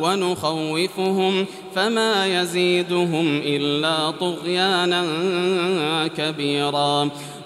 ونخوفهم فما يزيدهم إلا طغيانا كبيرا.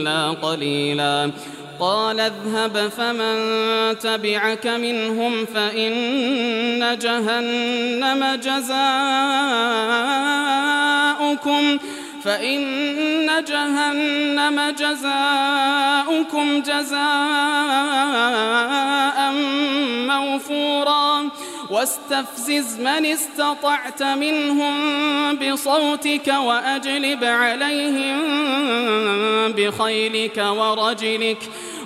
إلا قليلا. قال اذهب فمن تبعك منهم فإن جهنم جزاؤكم فإن جهنم جزاؤكم جزاء موفورا. واستفزز من استطعت منهم بصوتك وأجلب عليهم بخيلك ورجلك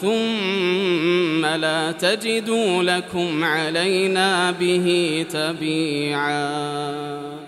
ثم لا تجدوا لكم علينا به تبيعاً.